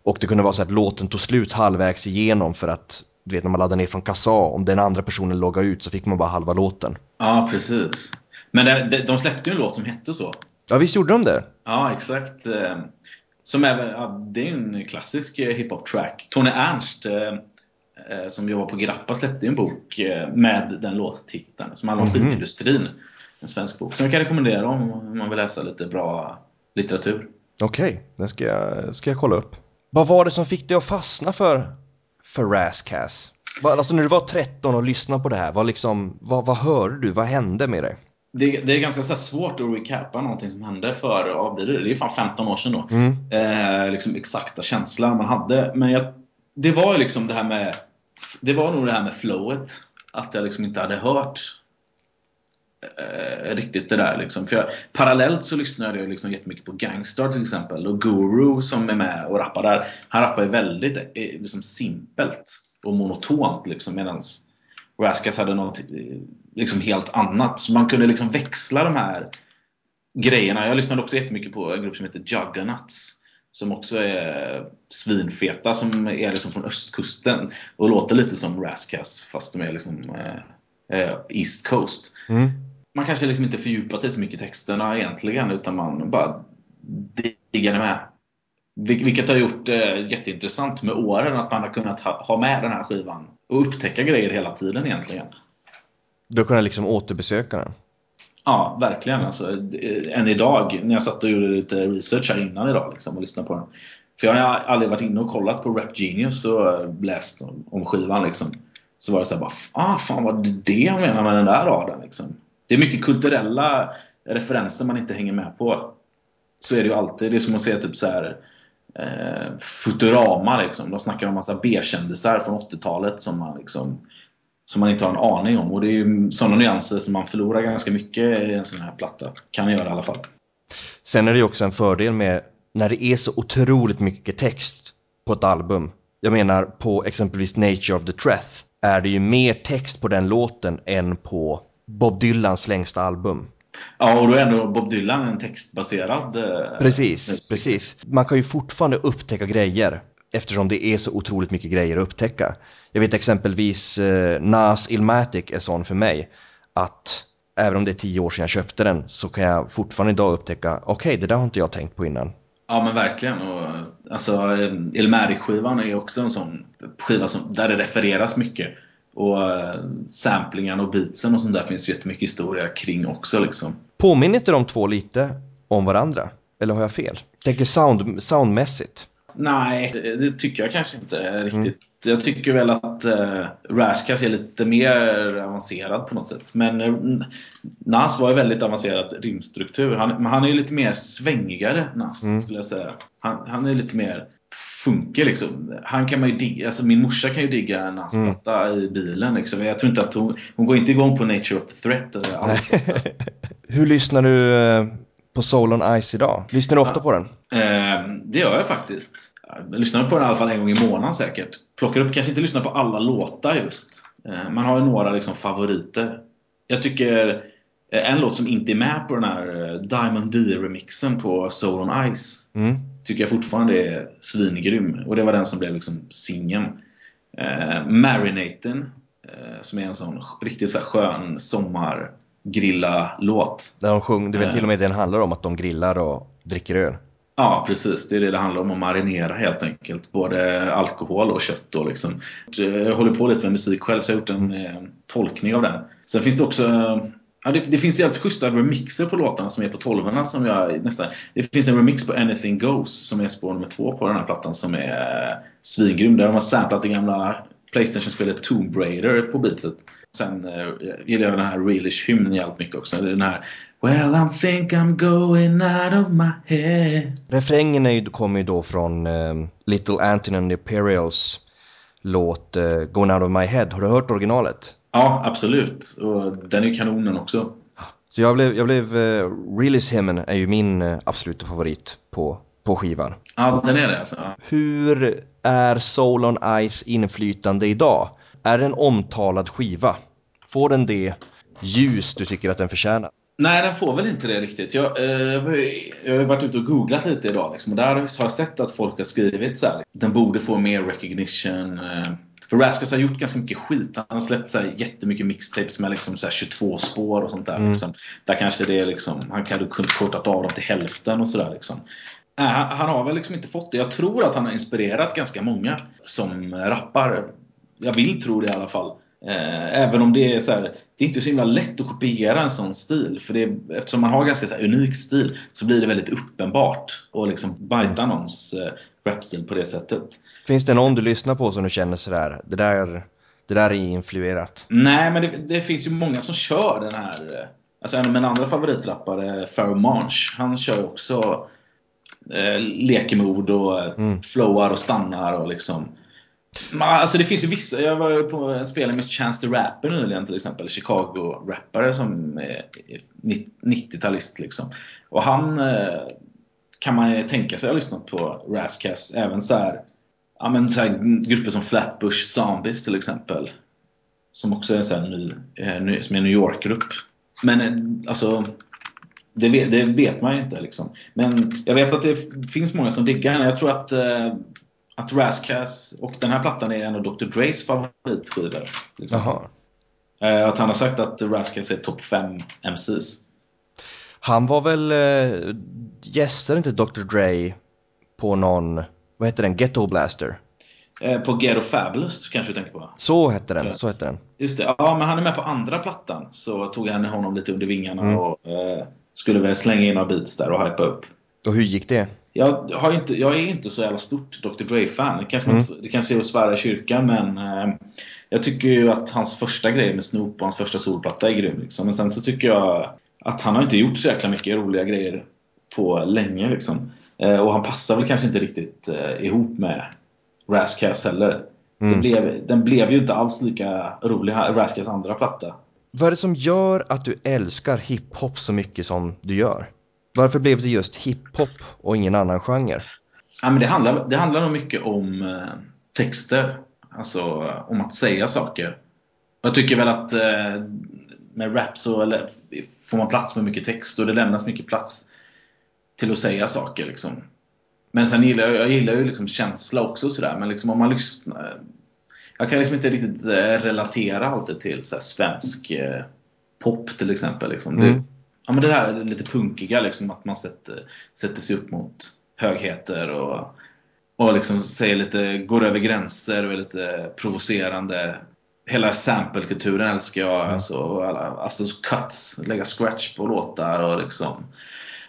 Och det kunde vara så att låten tog slut halvvägs igenom för att du vet när man laddade ner från Kassa, om den andra personen loggade ut så fick man bara halva låten. Ja, precis. Men de släppte ju en låt som hette så. Ja, visst gjorde de det? Ja, exakt. Eh, som är, ja, det är en klassisk eh, hiphop-track. Tony Ernst, eh, som jobbar på Grappa, släppte en bok med den låttiteln som handlar om mm -hmm. En svensk bok som jag kan rekommendera om man vill läsa lite bra litteratur. Okej, okay, den ska jag, ska jag kolla upp. Vad var det som fick dig att fastna för, för Razzcast? Alltså när du var 13 och lyssnade på det här, vad, liksom, vad, vad hörde du? Vad hände med dig? Det, det, är ganska så svårt att recapa någonting som hände för, ja, det, det är fan 15 år sedan då. Mm. Eh, liksom exakta känslan man hade. Men jag, det var ju liksom det här med Det var nog det här med flowet. Att jag liksom inte hade hört eh, riktigt det där liksom. För jag, parallellt så lyssnade jag liksom jättemycket på Gangstar till exempel. Och Guru som är med och rappar där. Han rappar ju väldigt eh, liksom, simpelt och monotont liksom. Medans Raskas hade något liksom helt annat. Så man kunde liksom växla de här grejerna. Jag lyssnade också jättemycket på en grupp som heter Juggernuts. Som också är svinfeta, som är liksom från östkusten. Och låter lite som Raskas fast de är liksom eh, eh, East Coast. Mm. Man kanske liksom inte fördjupar sig så mycket i texterna egentligen utan man bara diggade med. Vilket har gjort eh, jätteintressant med åren att man har kunnat ha med den här skivan och upptäcka grejer hela tiden egentligen. Du kunnat liksom återbesöka den? Ja, verkligen. Alltså, än idag, när jag satt och gjorde lite research här innan idag liksom, och lyssnade på den. För jag har aldrig varit inne och kollat på Rap Genius och läst om skivan. Liksom. Så var det såhär bara, ah, fan var det det jag menar med den där raden? Liksom. Det är mycket kulturella referenser man inte hänger med på. Så är det ju alltid. Det är som att se typ så här eh, Futurama liksom. De snackar om massa B-kändisar från 80-talet som man liksom som man inte har en aning om. Och det är ju sådana nyanser som man förlorar ganska mycket i en sån här platta. Kan göra i alla fall. Sen är det ju också en fördel med när det är så otroligt mycket text på ett album. Jag menar på exempelvis Nature of the Treath är det ju mer text på den låten än på Bob Dylans längsta album. Ja, och då är ändå Bob Dylan en textbaserad eh, Precis, musik. precis. Man kan ju fortfarande upptäcka grejer eftersom det är så otroligt mycket grejer att upptäcka. Jag vet exempelvis eh, Nas Ilmatic är sån för mig att även om det är tio år sedan jag köpte den så kan jag fortfarande idag upptäcka okej, okay, det där har inte jag tänkt på innan. Ja men verkligen. Och, alltså, Ilmatic-skivan är också en sån skiva som, där det refereras mycket. Och uh, samplingen och beatsen och sånt där finns jättemycket historia kring också liksom. Påminner inte de två lite om varandra? Eller har jag fel? Tänker sound, soundmässigt. Nej, det tycker jag kanske inte riktigt. Mm. Jag tycker väl att uh, Raskas är lite mer avancerad på något sätt. Men uh, Nas var ju väldigt avancerad rimstruktur. Han, men han är ju lite mer svängigare, Nas, mm. skulle jag säga. Han, han är lite mer funkar liksom. Han kan man ju digga, alltså min morsa kan ju digga en Nas-platta mm. i bilen liksom. Jag tror inte att hon, hon går inte igång på Nature of the Threat alls. Alltså. Hur lyssnar du eh, på Soul on Ice idag? Lyssnar du ofta ja. på den? Eh, det gör jag faktiskt. Jag lyssnar på den i alla fall en gång i månaden säkert. Plockar upp, kanske inte lyssnar på alla låtar just. Eh, man har ju några liksom favoriter. Jag tycker en låt som inte är med på den här eh, Diamond D-remixen på Soul on Ice mm. tycker jag fortfarande är svingrym. Och det var den som blev liksom singeln. Eh, Marinaten eh, som är en sån riktigt så skön sommar grilla-låt. Där de sjung, det är väl till och med det den handlar om, att de grillar och dricker öl? Ja, precis. Det är det det handlar om, att marinera helt enkelt. Både alkohol och kött. Då, liksom. Jag håller på lite med musik själv, så jag har gjort en eh, tolkning av den. Sen finns det också Ja, det, det finns jävligt schyssta remixer på låtarna som är på 12 som jag nästan... Det finns en remix på Anything Goes som är spår nummer två på den här plattan som är eh, svingrym. Där de har samplat det gamla Playstation-spelet Tomb Raider på bitet. Sen eh, gillar jag den här Realish hymnen jävligt mycket också. Den här Well I think I'm going out of my head. Refrängen är kommer ju då från eh, Little Anthony and the Imperials låt eh, Going Out of My Head. Har du hört originalet? Ja, absolut. Och den är ju kanonen också. Så jag blev, jag blev uh, Realist Hymn är ju min uh, absoluta favorit på, på skivan. Ja, den är det alltså. Hur är Soul on Ice inflytande idag? Är det en omtalad skiva? Får den det ljus du tycker att den förtjänar? Nej, den får väl inte det riktigt. Jag, eh, jag har varit ute och googlat lite idag liksom, och där har jag sett att folk har skrivit så här. Den borde få mer recognition. Eh. För Rascals har gjort ganska mycket skit. Han har släppt så här jättemycket mixtapes med liksom så 22 spår och sånt där. Mm. Liksom. Där kanske det är liksom, han kan ha kortat av dem till hälften och sådär liksom. Äh, han har väl liksom inte fått det. Jag tror att han har inspirerat ganska många som rappar. Jag vill tro det i alla fall. Eh, även om det är så här, det är inte så himla lätt att kopiera en sån stil. För det, eftersom man har ganska så unik stil så blir det väldigt uppenbart att liksom bajta någons eh, rapstil på det sättet. Finns det någon du lyssnar på som du känner sådär, det där, det där är influerat? Nej, men det, det finns ju många som kör den här. Eh, alltså en av mina andra favoritrappare, Pharaoh Monch, han kör ju också eh, leker med ord och mm. flowar och stannar och liksom Alltså det finns ju vissa, jag var ju på en spelning med Chance the Rapper nyligen till exempel, Chicago-rappare som är 90-talist liksom. Och han eh, kan man ju tänka sig ha lyssnat på Rascas, även så här, ja men så här grupper som Flatbush Zombies till exempel. Som också är en sån ny, eh, ny, som är en New York-grupp. Men eh, alltså, det vet, det vet, man ju inte liksom. Men jag vet att det finns många som diggar henne. Jag tror att eh, att Rascas och den här plattan är en av Dr. Dre's favoritskivor. Liksom. Eh, att han har sagt att Rascas är topp 5 MCs. Han var väl, äh, gästade inte Dr. Dre på någon, vad heter den, Ghetto Blaster? Eh, på Ghetto Fabulous kanske du tänker på? Så hette den, så hette den. Just det, ja men han är med på andra plattan. Så tog han honom lite under vingarna mm. och eh, skulle väl slänga in några beats där och hypa upp. Och hur gick det? Jag, har inte, jag är inte så jävla stort Dr. Dre-fan. Det kanske, mm. det kanske är att svära i kyrkan men eh, jag tycker ju att hans första grej med Snoop och hans första solplatta är grym. Liksom. Men sen så tycker jag att han har inte gjort så jäkla mycket roliga grejer på länge. Liksom. Eh, och han passar väl kanske inte riktigt eh, ihop med Rascas heller. Mm. Blev, den blev ju inte alls lika rolig, Rascas andra platta. Vad är det som gör att du älskar hiphop så mycket som du gör? Varför blev det just hiphop och ingen annan genre? Ja, men det, handlar, det handlar nog mycket om eh, texter. Alltså om att säga saker. Jag tycker väl att eh, med rap så eller, får man plats med mycket text och det lämnas mycket plats till att säga saker. Liksom. Men sen gillar jag, jag gillar ju liksom känsla också sådär. Men liksom om man lyssnar... Jag kan liksom inte riktigt eh, relatera alltid till så svensk pop till exempel. Liksom. Mm. Ja, men det här lite punkiga liksom, att man sätter, sätter sig upp mot högheter och, och liksom säger lite, går över gränser och är lite provocerande. Hela samplekulturen älskar jag. Mm. Alltså, alla, alltså cuts, lägga scratch på låtar och liksom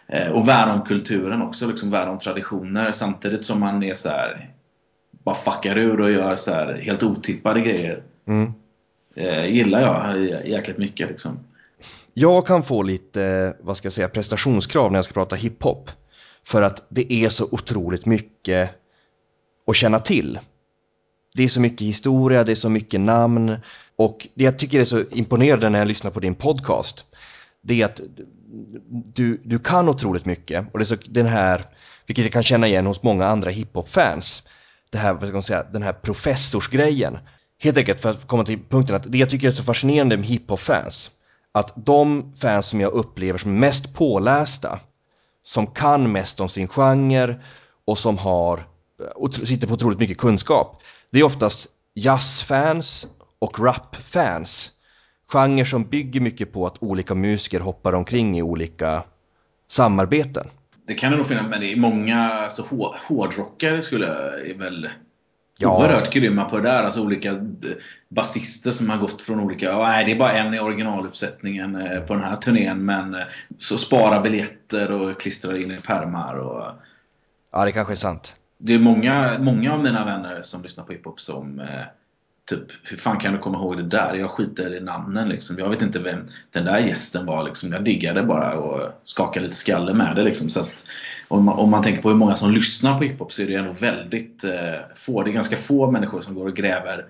eh, och värna om kulturen också, liksom värna om traditioner samtidigt som man är så här bara fuckar ur och gör så här helt otippade grejer. Mm. Eh, gillar jag jäkligt mycket liksom. Jag kan få lite, vad ska jag säga, prestationskrav när jag ska prata hiphop. För att det är så otroligt mycket att känna till. Det är så mycket historia, det är så mycket namn och det jag tycker är så imponerande när jag lyssnar på din podcast det är att du, du kan otroligt mycket och det är så, den här, vilket jag kan känna igen hos många andra hiphop-fans, det här, vad ska man säga, den här professorsgrejen. Helt enkelt för att komma till punkten att det jag tycker är så fascinerande med hiphop-fans att de fans som jag upplever som mest pålästa, som kan mest om sin genre och som har, och sitter på otroligt mycket kunskap, det är oftast jazzfans och rapfans. Genrer som bygger mycket på att olika musiker hoppar omkring i olika samarbeten. Det kan det nog finnas, men det är många alltså, hårdrockare skulle väl ja. oerhört grymma på det där. Alltså olika basister som har gått från olika... Nej, det är bara en i originaluppsättningen eh, på den här turnén men eh, så spara biljetter och klistra in i pärmar och... Ja, det kanske är sant. Det är många, många av mina vänner som lyssnar på hiphop som eh, Typ, hur fan kan du komma ihåg det där? Jag skiter i namnen liksom. Jag vet inte vem den där gästen var liksom. Jag diggade bara och skakade lite skalle med det liksom. Så att, om, man, om man tänker på hur många som lyssnar på hiphop så är det ändå väldigt eh, få. Det är ganska få människor som går och gräver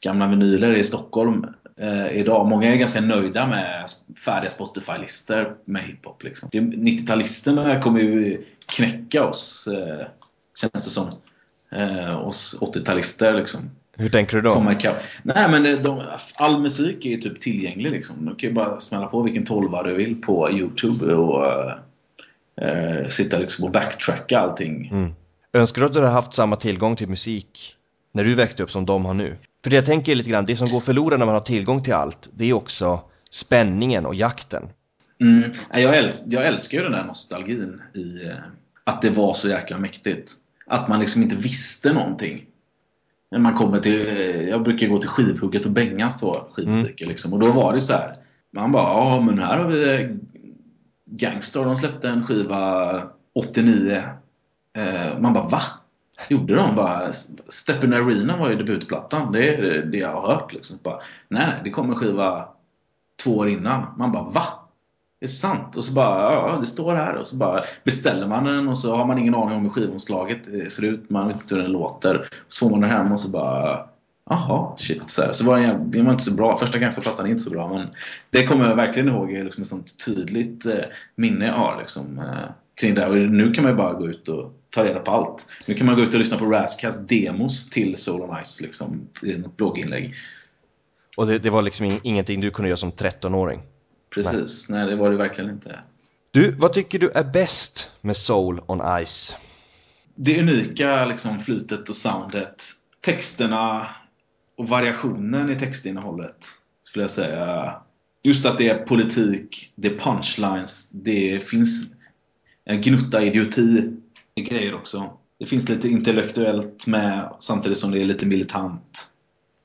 gamla vinyler i Stockholm eh, idag. Många är ganska nöjda med färdiga Spotify-listor med hiphop. Liksom. 90-talisterna kommer ju knäcka oss, eh, känns det som. Eh, oss 80-talister liksom. Hur tänker du då? Komma ikapp. Nej men de, all musik är ju typ tillgänglig liksom. Du kan ju bara smälla på vilken tolva du vill på Youtube och uh, sitta liksom och backtracka allting. Mm. Önskar du att du hade haft samma tillgång till musik när du växte upp som de har nu? För det jag tänker lite grann, det som går förlorat när man har tillgång till allt, det är också spänningen och jakten. Mm. Jag, älsk, jag älskar ju den där nostalgin i uh, att det var så jäkla mäktigt. Att man liksom inte visste någonting. När man kommer till, jag brukar gå till Skivhugget och Bengans två skivbutiker. Mm. Liksom, och då var det så här. Man bara, ja men här har vi Gangstar. De släppte en skiva 89. Eh, man bara, va? Gjorde de? Bara, Step in Arena var ju debutplattan. Det är det jag har hört. Liksom. Bara, nej, nej, det kom en skiva två år innan. Man bara, va? Det är sant. Och så bara, ja, det står här. Och så bara beställer man den och så har man ingen aning om hur skivomslaget eh, ser ut. Man vet inte hur den låter. Så får man den hem och så bara, jaha, shit. Så, här. så var den, den var inte så bra. Första gangsterplattan är inte så bra. Men det kommer jag verkligen ihåg. Liksom ett sånt tydligt eh, minne jag har liksom, eh, kring det. Och nu kan man ju bara gå ut och ta reda på allt. Nu kan man gå ut och lyssna på Rascast demos till Soul on Ice liksom, i något blogginlägg. Och det, det var liksom ingenting du kunde göra som 13-åring? Precis, nej. nej det var det verkligen inte. Du, vad tycker du är bäst med Soul on Ice? Det unika liksom, flytet och soundet. Texterna och variationen i textinnehållet skulle jag säga. Just att det är politik, det är punchlines, det finns en gnutta idioti i grejer också. Det finns lite intellektuellt med samtidigt som det är lite militant.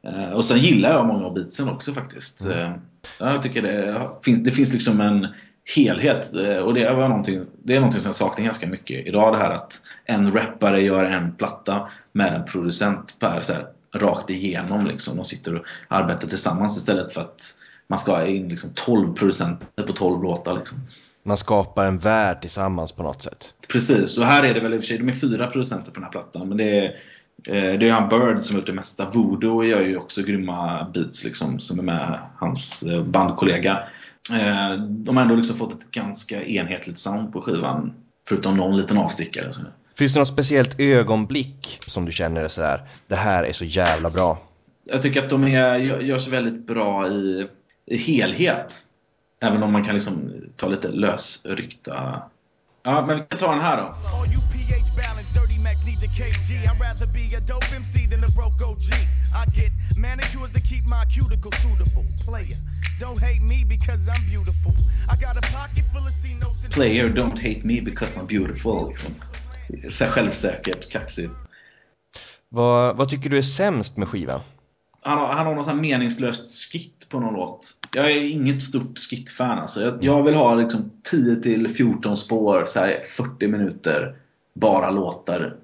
Eh, och sen gillar jag många av beatsen också faktiskt. Mm. Eh, jag tycker det finns, det finns liksom en helhet eh, och det, var någonting, det är någonting som jag saknar ganska mycket idag det här att en rappare gör en platta med en producent per så här, rakt igenom liksom. De sitter och arbetar tillsammans istället för att man ska ha in liksom 12 producenter på 12 låtar liksom. Man skapar en värld tillsammans på något sätt. Precis, och här är det väl i och för sig, de är fyra producenter på den här plattan men det är det är han Bird som har gjort det mesta. Voodoo gör ju också grymma beats liksom, som är med hans eh, bandkollega. Eh, de har ändå liksom fått ett ganska enhetligt sound på skivan. Förutom någon liten avstickare. Finns det något speciellt ögonblick som du känner sådär, det här är så jävla bra? Jag tycker att de är, görs väldigt bra i, i helhet. Även om man kan liksom ta lite lösryckta Ja, men vi kan ta den här då. Player, don't hate me because I'm beautiful. Liksom. Så självsäkert, kaxigt. Vad, vad tycker du är sämst med skivan? Han har, han har någon sån meningslöst skit på någon låt. Jag är inget stort skit-fan alltså. Jag, jag, vill ha liksom 10 14 spår, så här 40 minuter, bara låtar.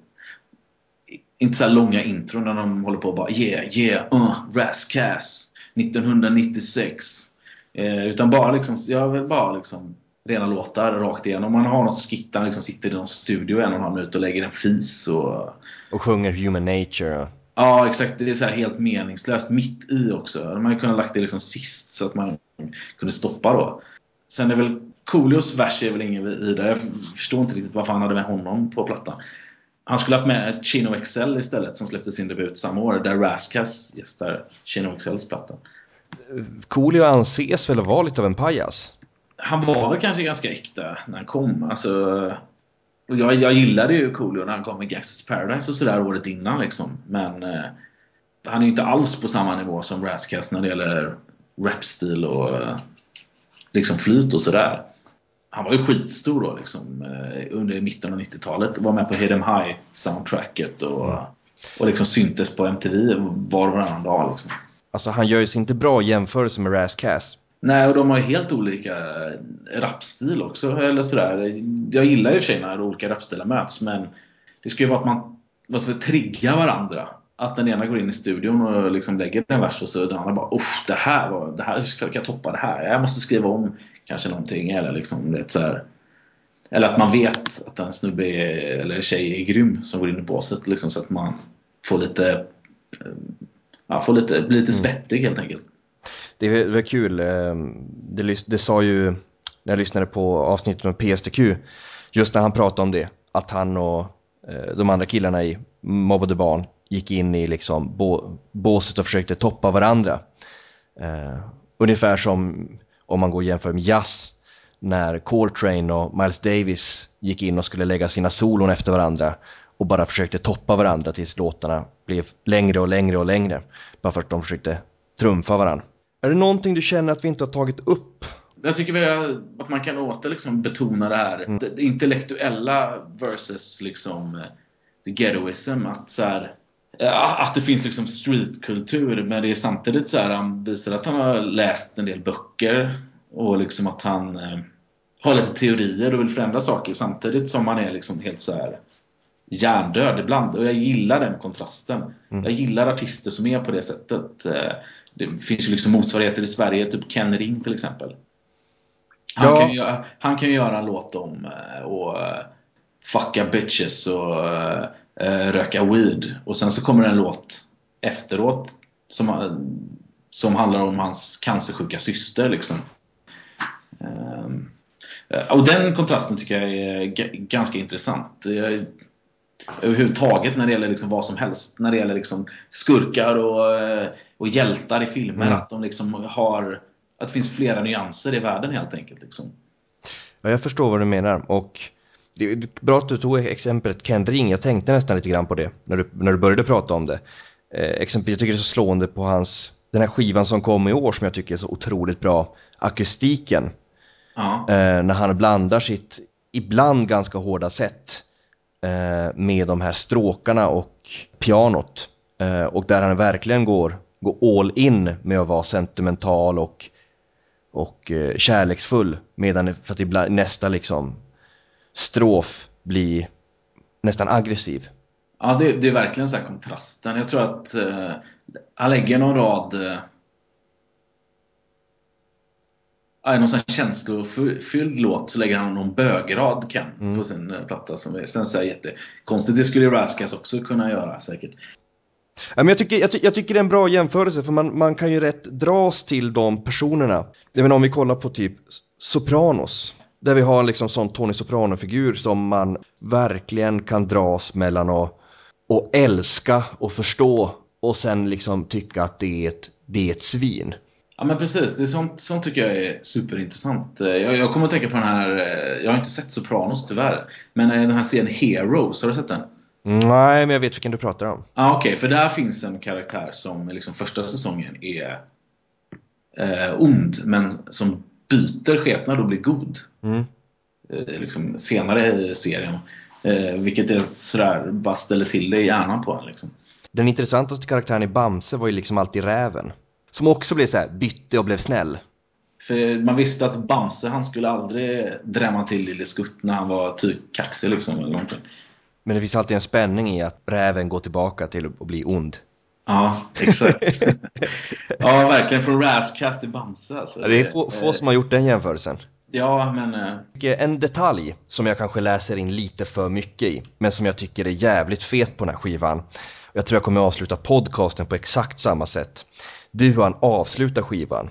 Inte så långa intron när de håller på och bara yeah, yeah, uh, Rascass 1996. Eh, utan bara liksom, jag vill bara liksom rena låtar rakt igenom. Man har något skit där liksom sitter i någon studio en och en halv minut och lägger en fis och... Och sjunger Human Nature. Ja, exakt. Det är så helt meningslöst. Mitt i också. De hade kunnat lagt det liksom sist så att man kunde stoppa då. Sen är väl Coolios vers är väl ingen vidare. Jag förstår inte riktigt varför han hade med honom på plattan. Han skulle haft med Chino XL istället som släppte sin debut samma år där Raskas gästar Chino XLs platta. Coolio anses väl vara lite av en pajas? Han var väl kanske ganska äkta när han kom. Alltså, och jag, jag gillade ju Coolio när han kom med Gangsters Paradise och sådär året innan liksom. Men eh, han är ju inte alls på samma nivå som Razzcast när det gäller rapstil och eh, liksom flyt och sådär. Han var ju skitstor då liksom eh, under mitten av 90-talet. Var med på Hidden High soundtracket och... Och liksom syntes på MTV var och varannan dag liksom. Alltså han gör ju sig inte bra jämförelse med Razzcast Nej, och de har helt olika rapstil också. Eller sådär. Jag gillar ju i och för sig när olika rapstilar möts, men det ska ju vara att man vad ska trigga varandra. Att den ena går in i studion och liksom lägger en vers och så den andra bara Uff, det här var, det här, hur ska jag toppa det här? Jag måste skriva om kanske någonting eller liksom det så här. Eller att man vet att en snubbe är, eller tjej är grym som går in i båset liksom, så att man får lite ja, får lite, blir lite svettig helt enkelt. Det var, kul, ehm, det, det sa ju när jag lyssnade på avsnittet med PSTQ, just när han pratade om det, att han och eh, de andra killarna i Mobbade Barn gick in i liksom båset och försökte toppa varandra. Uh, ungefär som om man går och jämför med jazz när Coltrane och Miles Davis gick in och skulle lägga sina solon efter varandra och bara försökte toppa varandra tills låtarna blev längre och längre och längre. Bara för att de försökte trumfa varandra. Är det någonting du känner att vi inte har tagit upp? Jag tycker att man kan åter liksom betona det här mm. det intellektuella versus liksom the ghettoism. Att, så här, att det finns liksom streetkultur men det är samtidigt så här, han visar att han har läst en del böcker och liksom att han eh, har lite teorier och vill förändra saker samtidigt som han är liksom helt så här hjärndöd ibland och jag gillar den kontrasten. Mm. Jag gillar artister som är på det sättet. Eh, det finns ju liksom motsvarigheter i Sverige, typ Ken Ring till exempel. Han, ja. kan, ju, han kan ju göra en låt om eh, och eh, fucka bitches och röka weed och sen så kommer det en låt efteråt som, som handlar om hans cancersjuka syster liksom. Ehm, och den kontrasten tycker jag är ganska intressant. Jag överhuvudtaget när det gäller liksom vad som helst. När det gäller liksom skurkar och, eh, och hjältar i filmer. Mm. Att de liksom har... Att det finns flera nyanser i världen helt enkelt. Liksom. Ja, jag förstår vad du menar. Och det är bra att du tog exemplet Ken Ring. Jag tänkte nästan lite grann på det när du, när du började prata om det. Eh, exempel, jag tycker det är så slående på hans, den här skivan som kom i år som jag tycker är så otroligt bra. Akustiken. Ja. Eh, när han blandar sitt ibland ganska hårda sätt Eh, med de här stråkarna och pianot. Eh, och där han verkligen går, går all in med att vara sentimental och, och eh, kärleksfull. Medan för att ibland, nästa liksom strof blir nästan aggressiv. Ja, det, det är verkligen så kontrasten. Jag tror att eh, han lägger någon rad eh, ja, någon sån känslofylld låt så lägger han någon bögrad Ken mm. på sin eh, platta. Som är, sen så är jättekonstigt. Det skulle Raskas också kunna göra säkert. Ja, men jag, tycker, jag, jag, tycker det är en bra jämförelse för man, man kan ju rätt dras till de personerna. Jag om vi kollar på typ Sopranos. Där vi har en liksom sån Tony Soprano-figur som man verkligen kan dras mellan att och älska och förstå och sen liksom tycka att det är ett, det är ett svin. Ja men precis, det är sånt, sånt tycker jag är superintressant. Eh, jag, jag kommer att tänka på den här, eh, jag har inte sett Sopranos tyvärr. Men eh, den här serien Heroes, har du sett den? Nej, men jag vet vilken du pratar om. Ja ah, okej, okay, för där finns en karaktär som liksom första säsongen är eh, ond, men som byter skepnad och blir god. Mm. Eh, liksom senare i serien. Eh, vilket är sådär, bara ställer till det i hjärnan på en liksom. Den intressantaste karaktären i Bamse var ju liksom alltid räven. Som också blev så här, bytte och blev snäll. För man visste att Bamse, han skulle aldrig drämma till Lille Skutt när han var typ kaxig liksom eller någonting. Men det finns alltid en spänning i att räven går tillbaka till att bli ond. Ja, exakt. ja, verkligen. Från Rascast till Bamse. Alltså. det är få, få som har gjort den jämförelsen. Ja, men... Eh, en detalj som jag kanske läser in lite för mycket i, men som jag tycker är jävligt fet på den här skivan. Jag tror jag kommer att avsluta podcasten på exakt samma sätt du hur han avslutar skivan.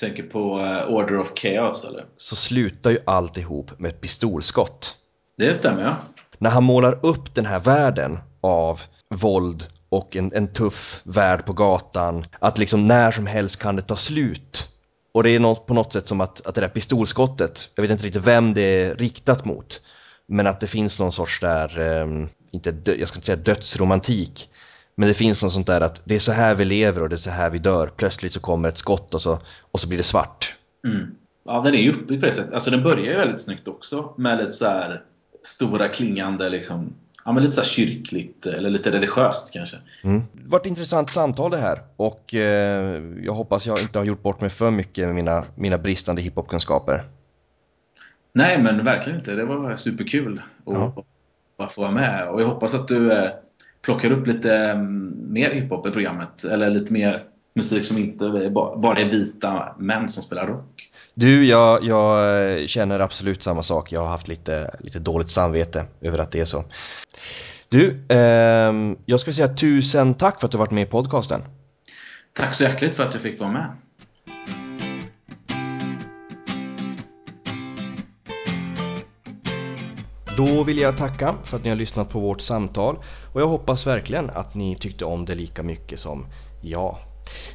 Tänker på uh, Order of Chaos eller? Så slutar ju alltihop med ett pistolskott. Det stämmer ja. När han målar upp den här världen av våld och en, en tuff värld på gatan. Att liksom när som helst kan det ta slut. Och det är något, på något sätt som att, att det där pistolskottet, jag vet inte riktigt vem det är riktat mot. Men att det finns någon sorts där, um, inte jag ska inte säga dödsromantik, men det finns något sånt där att det är så här vi lever och det är så här vi dör. Plötsligt så kommer ett skott och så, och så blir det svart. Mm. Ja, den är ju uppbyggd på det sättet. Alltså den börjar ju väldigt snyggt också med lite så här stora klingande liksom ja, men lite så kyrkligt eller lite religiöst kanske. Mm. Det var ett intressant samtal det här och eh, jag hoppas jag inte har gjort bort mig för mycket med mina, mina bristande hiphopkunskaper. Nej, men verkligen inte. Det var superkul att ja. få vara med. Och jag hoppas att du eh, plockar upp lite mm, mer hiphop i programmet. Eller lite mer musik som inte bara är vita män som spelar rock. Du, jag, jag känner absolut samma sak. Jag har haft lite, lite dåligt samvete över att det är så. Du, eh, jag skulle säga tusen tack för att du varit med i podcasten. Tack så hjärtligt för att jag fick vara med. Då vill jag tacka för att ni har lyssnat på vårt samtal och jag hoppas verkligen att ni tyckte om det lika mycket som jag.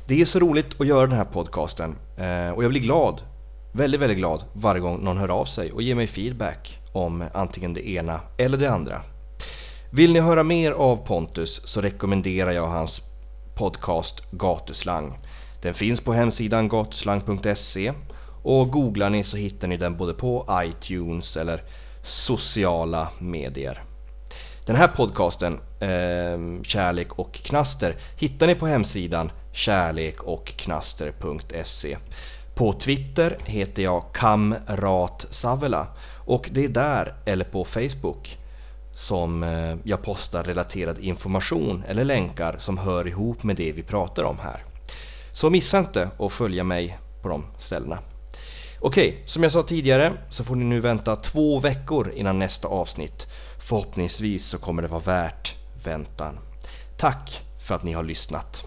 Det är så roligt att göra den här podcasten eh, och jag blir glad, väldigt väldigt glad varje gång någon hör av sig och ger mig feedback om antingen det ena eller det andra. Vill ni höra mer av Pontus så rekommenderar jag hans podcast Gatuslang. Den finns på hemsidan gatuslang.se och googlar ni så hittar ni den både på iTunes eller sociala medier. Den här podcasten, eh, Kärlek och knaster, hittar ni på hemsidan kärlekochknaster.se. På Twitter heter jag Kamrat Savela och det är där, eller på Facebook, som eh, jag postar relaterad information eller länkar som hör ihop med det vi pratar om här. Så missa inte att följa mig på de ställena. Okej, som jag sa tidigare så får ni nu vänta två veckor innan nästa avsnitt. Förhoppningsvis så kommer det vara värt väntan. Tack för att ni har lyssnat.